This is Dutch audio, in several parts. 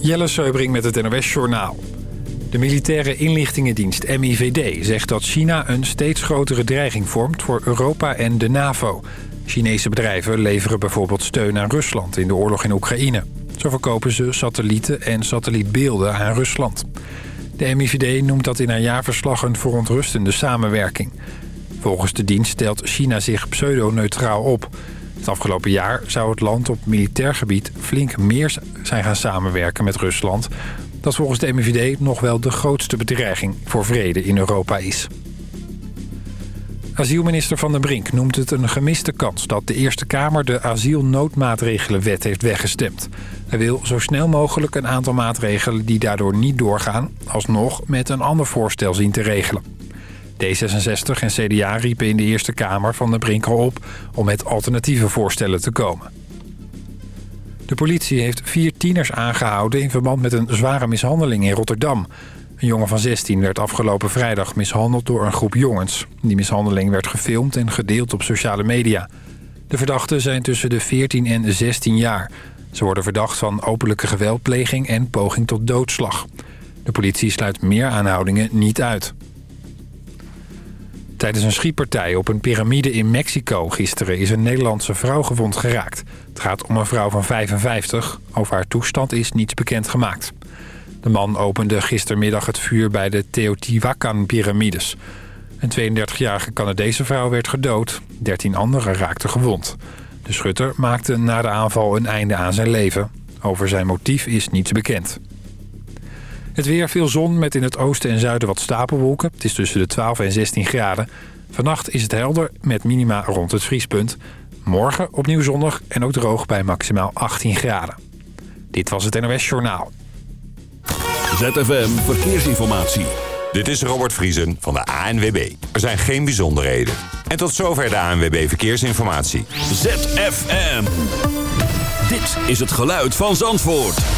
Jelle Seubring met het NOS Journaal. De militaire inlichtingendienst MIVD zegt dat China een steeds grotere dreiging vormt voor Europa en de NAVO. Chinese bedrijven leveren bijvoorbeeld steun aan Rusland in de oorlog in Oekraïne. Zo verkopen ze satellieten en satellietbeelden aan Rusland. De MIVD noemt dat in haar jaarverslag een verontrustende samenwerking. Volgens de dienst stelt China zich pseudo-neutraal op. Het afgelopen jaar zou het land op militair gebied flink meer zijn gaan samenwerken met Rusland... dat volgens de MIVD nog wel de grootste bedreiging voor vrede in Europa is. Asielminister Van den Brink noemt het een gemiste kans... dat de Eerste Kamer de asielnoodmaatregelenwet heeft weggestemd. Hij wil zo snel mogelijk een aantal maatregelen die daardoor niet doorgaan... alsnog met een ander voorstel zien te regelen. D66 en CDA riepen in de Eerste Kamer Van den Brink op... om met alternatieve voorstellen te komen. De politie heeft vier tieners aangehouden... in verband met een zware mishandeling in Rotterdam... Een jongen van 16 werd afgelopen vrijdag mishandeld door een groep jongens. Die mishandeling werd gefilmd en gedeeld op sociale media. De verdachten zijn tussen de 14 en 16 jaar. Ze worden verdacht van openlijke geweldpleging en poging tot doodslag. De politie sluit meer aanhoudingen niet uit. Tijdens een schietpartij op een piramide in Mexico gisteren is een Nederlandse vrouw gewond geraakt. Het gaat om een vrouw van 55. Over haar toestand is niets bekend gemaakt. De man opende gistermiddag het vuur bij de Teotihuacan-pyramides. Een 32-jarige Canadese vrouw werd gedood. 13 anderen raakten gewond. De schutter maakte na de aanval een einde aan zijn leven. Over zijn motief is niets bekend. Het weer veel zon met in het oosten en zuiden wat stapelwolken. Het is tussen de 12 en 16 graden. Vannacht is het helder met minima rond het vriespunt. Morgen opnieuw zonnig en ook droog bij maximaal 18 graden. Dit was het NOS Journaal. ZFM Verkeersinformatie. Dit is Robert Vriesen van de ANWB. Er zijn geen bijzonderheden. En tot zover de ANWB Verkeersinformatie. ZFM. Dit is het geluid van Zandvoort.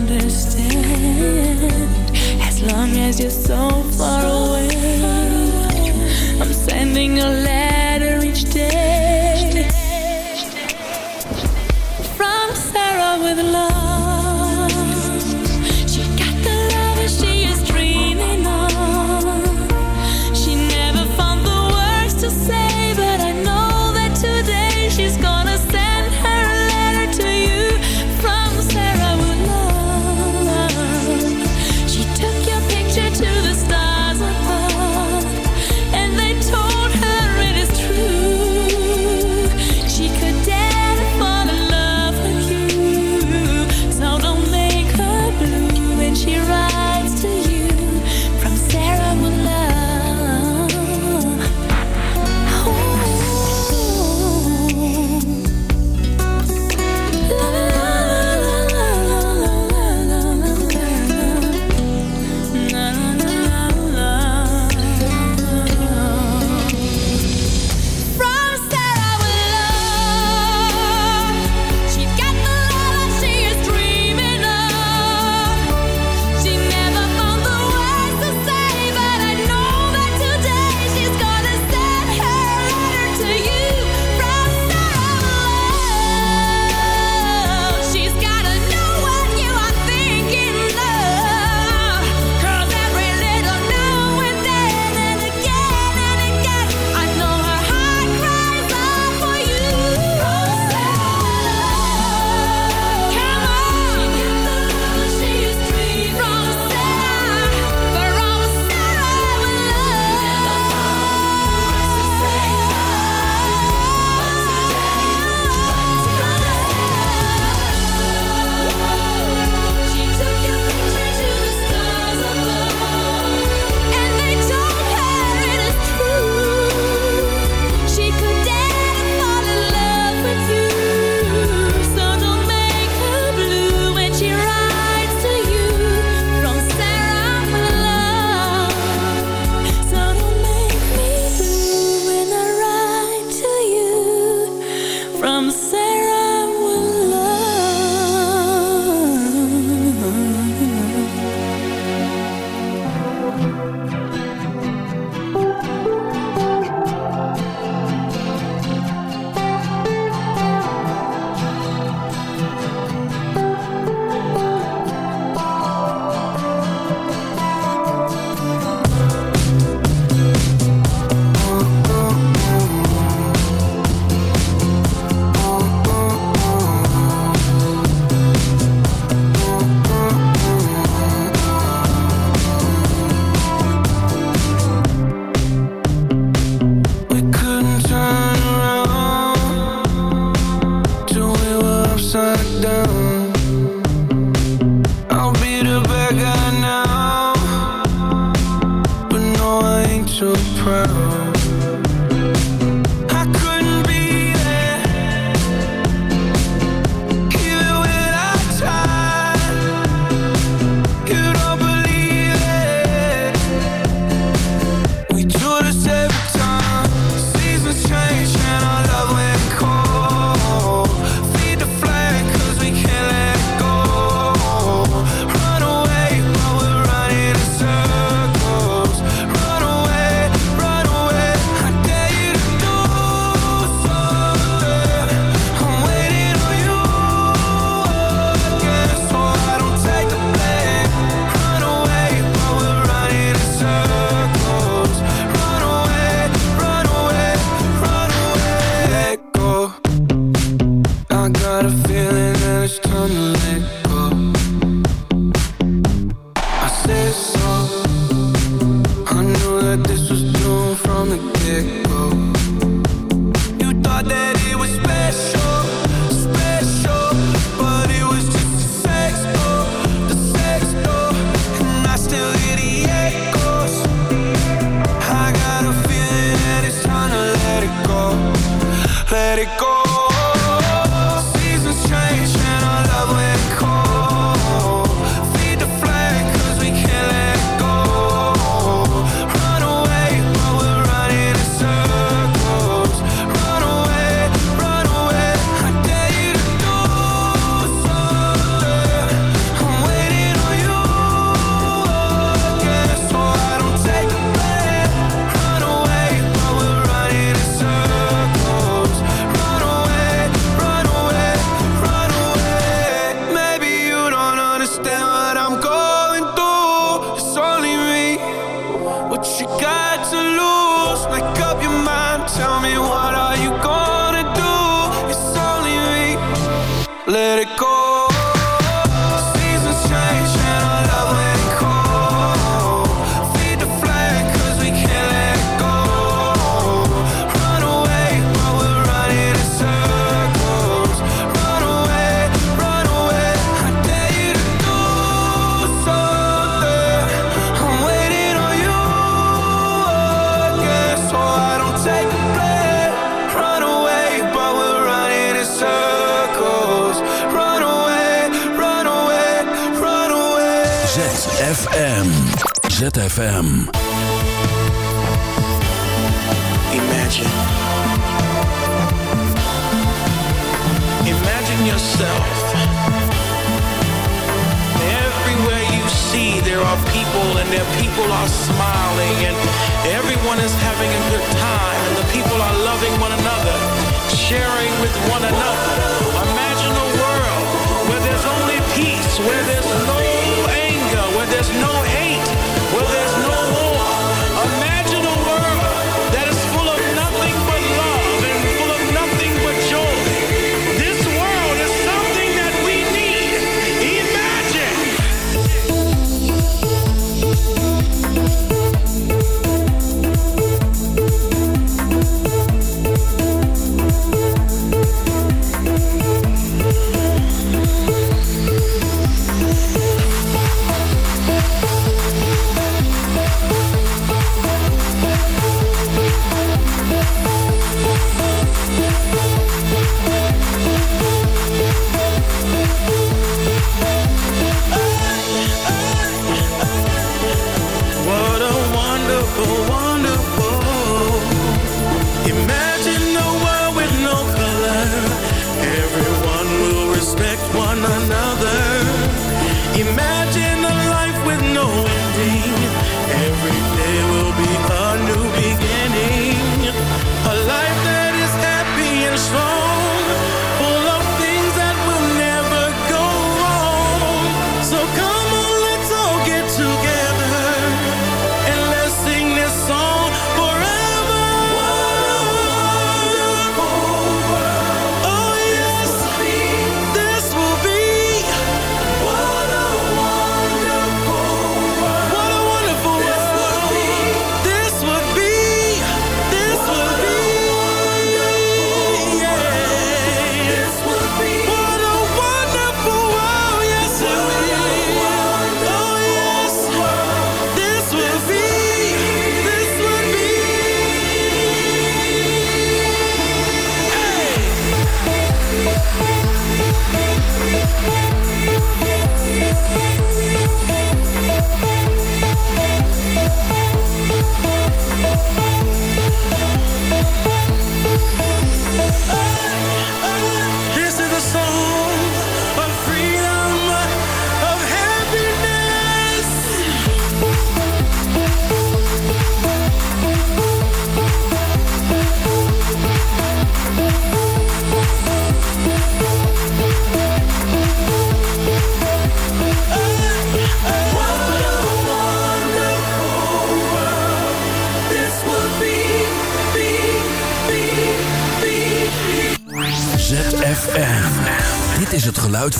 understand. As long as you're so far away I'm sending a letter each day.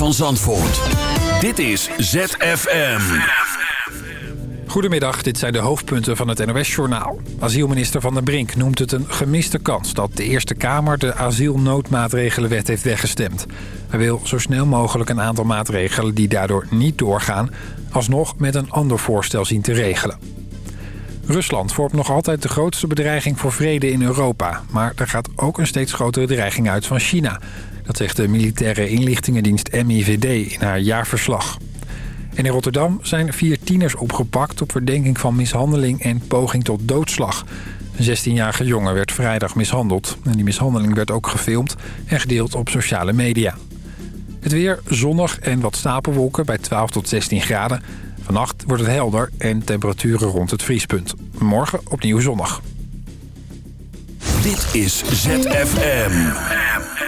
Van Zandvoort. Dit is ZFM. Goedemiddag, dit zijn de hoofdpunten van het NOS-journaal. Asielminister Van den Brink noemt het een gemiste kans... dat de Eerste Kamer de asielnoodmaatregelenwet heeft weggestemd. Hij wil zo snel mogelijk een aantal maatregelen die daardoor niet doorgaan... alsnog met een ander voorstel zien te regelen. Rusland vormt nog altijd de grootste bedreiging voor vrede in Europa. Maar er gaat ook een steeds grotere dreiging uit van China. Dat zegt de militaire inlichtingendienst MIVD in haar jaarverslag. En in Rotterdam zijn vier tieners opgepakt op verdenking van mishandeling en poging tot doodslag. Een 16-jarige jongen werd vrijdag mishandeld. En die mishandeling werd ook gefilmd en gedeeld op sociale media. Het weer zonnig en wat stapelwolken bij 12 tot 16 graden. Vannacht wordt het helder en temperaturen rond het vriespunt. Morgen opnieuw zonnig. Dit is ZFM.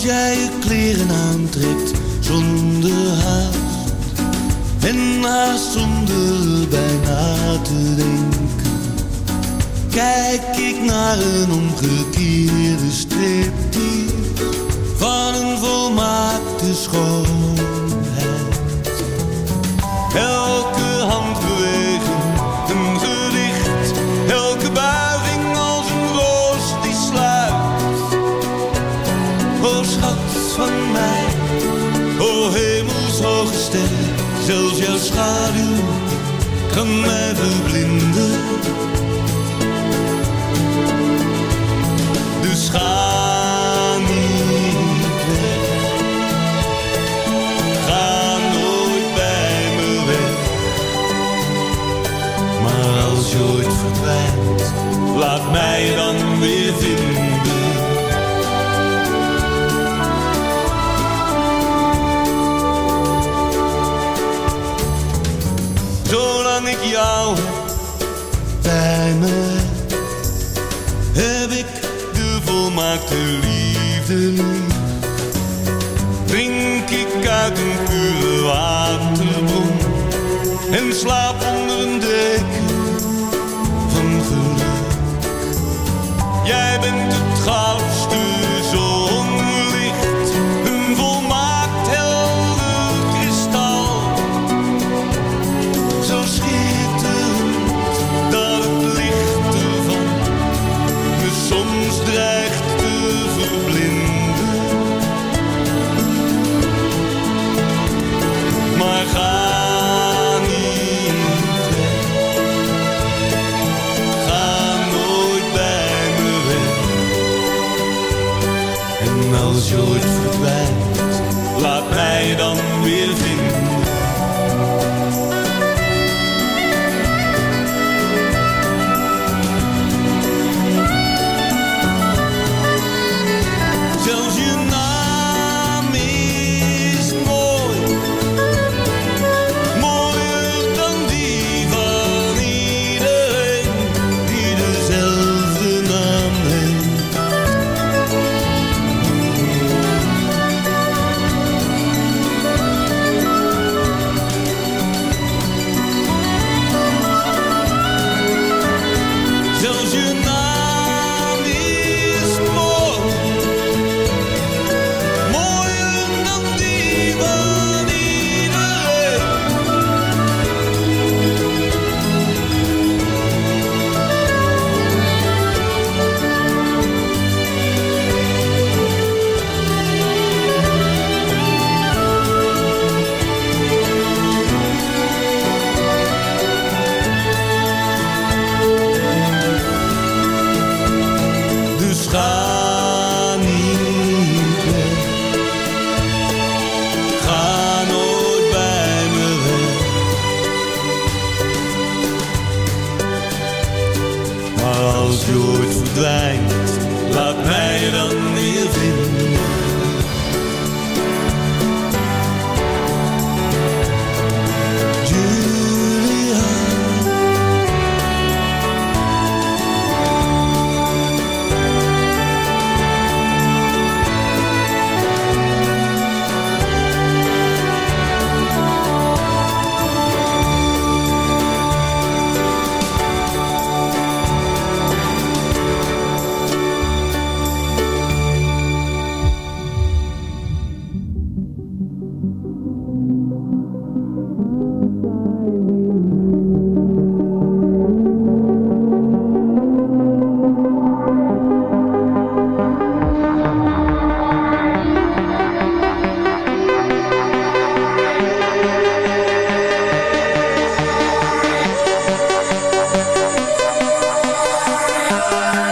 als jij je kleren aantrekt zonder haast. En haast zonder bijna te denken. Kijk ik naar een omgekeerde strip van een volmaakte schoonheid. Elke hand bewegen, een gedicht, elke baan. Zelfs jouw schaduw kan mij verblinden. Bye.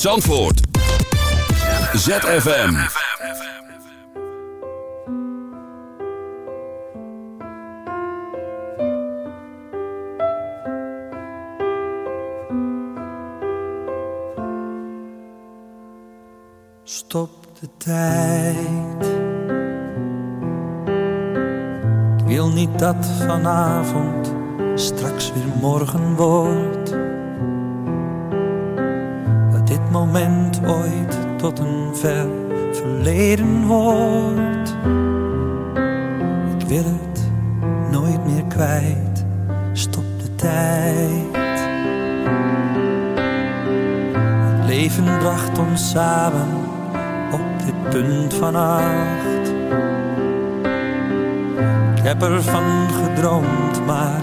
Zandvoort. ZFM. Stop de tijd. Wil niet dat vanavond straks weer morgen wordt moment ooit tot een ver verleden hoort. Ik wil het nooit meer kwijt, stop de tijd. Het leven bracht ons samen op dit punt van acht. Ik heb ervan gedroomd, maar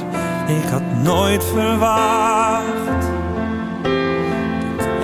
ik had nooit verwacht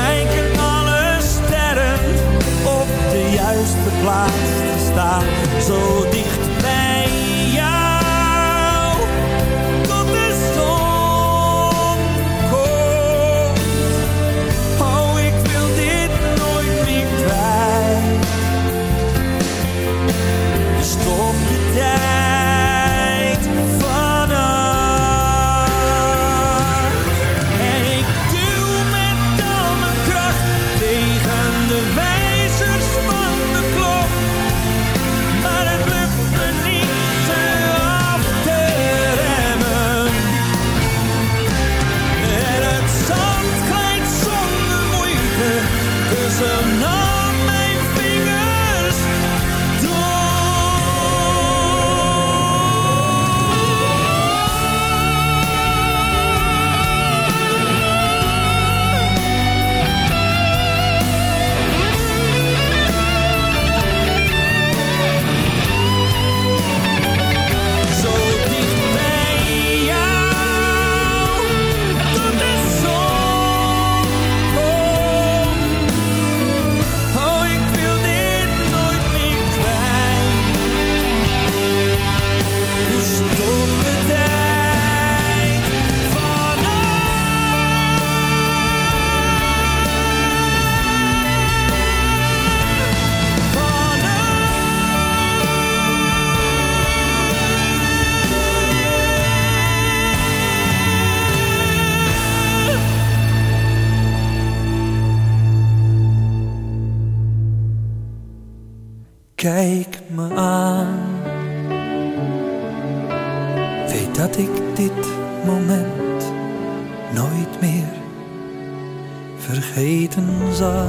lijken alle sterren op de juiste plaats te staan. Zo dicht Kijk me aan. Weet dat ik dit moment nooit meer vergeten zal.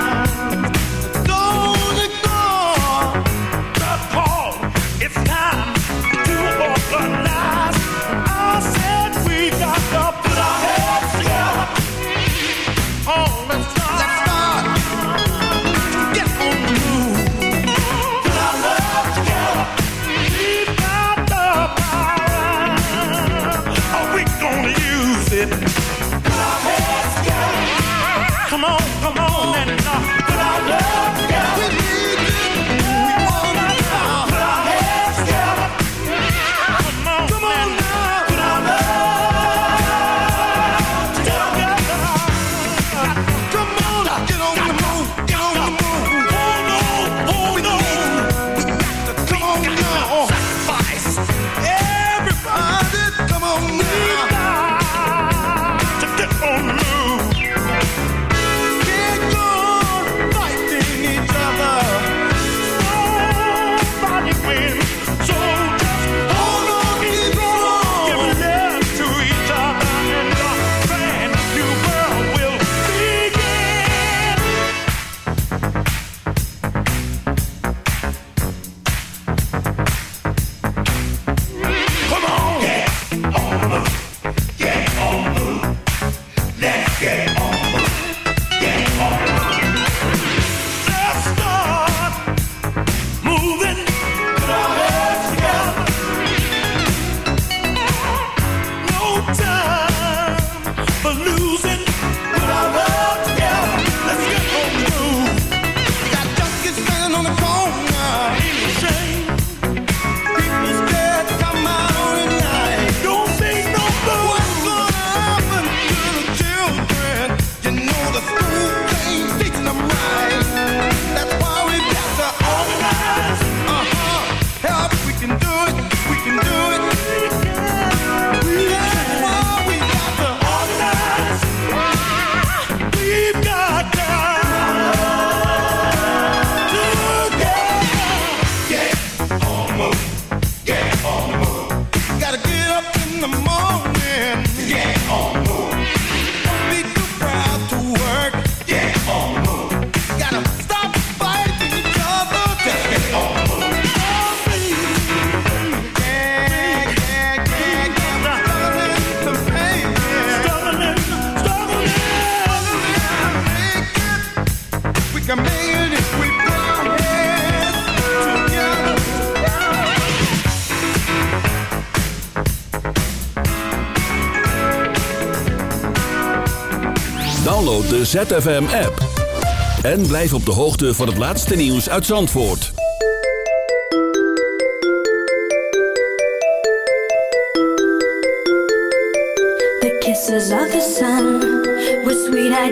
Download de ZFM-app. En blijf op de hoogte van het laatste nieuws uit Zandvoort. The kisses of the sun sweet, I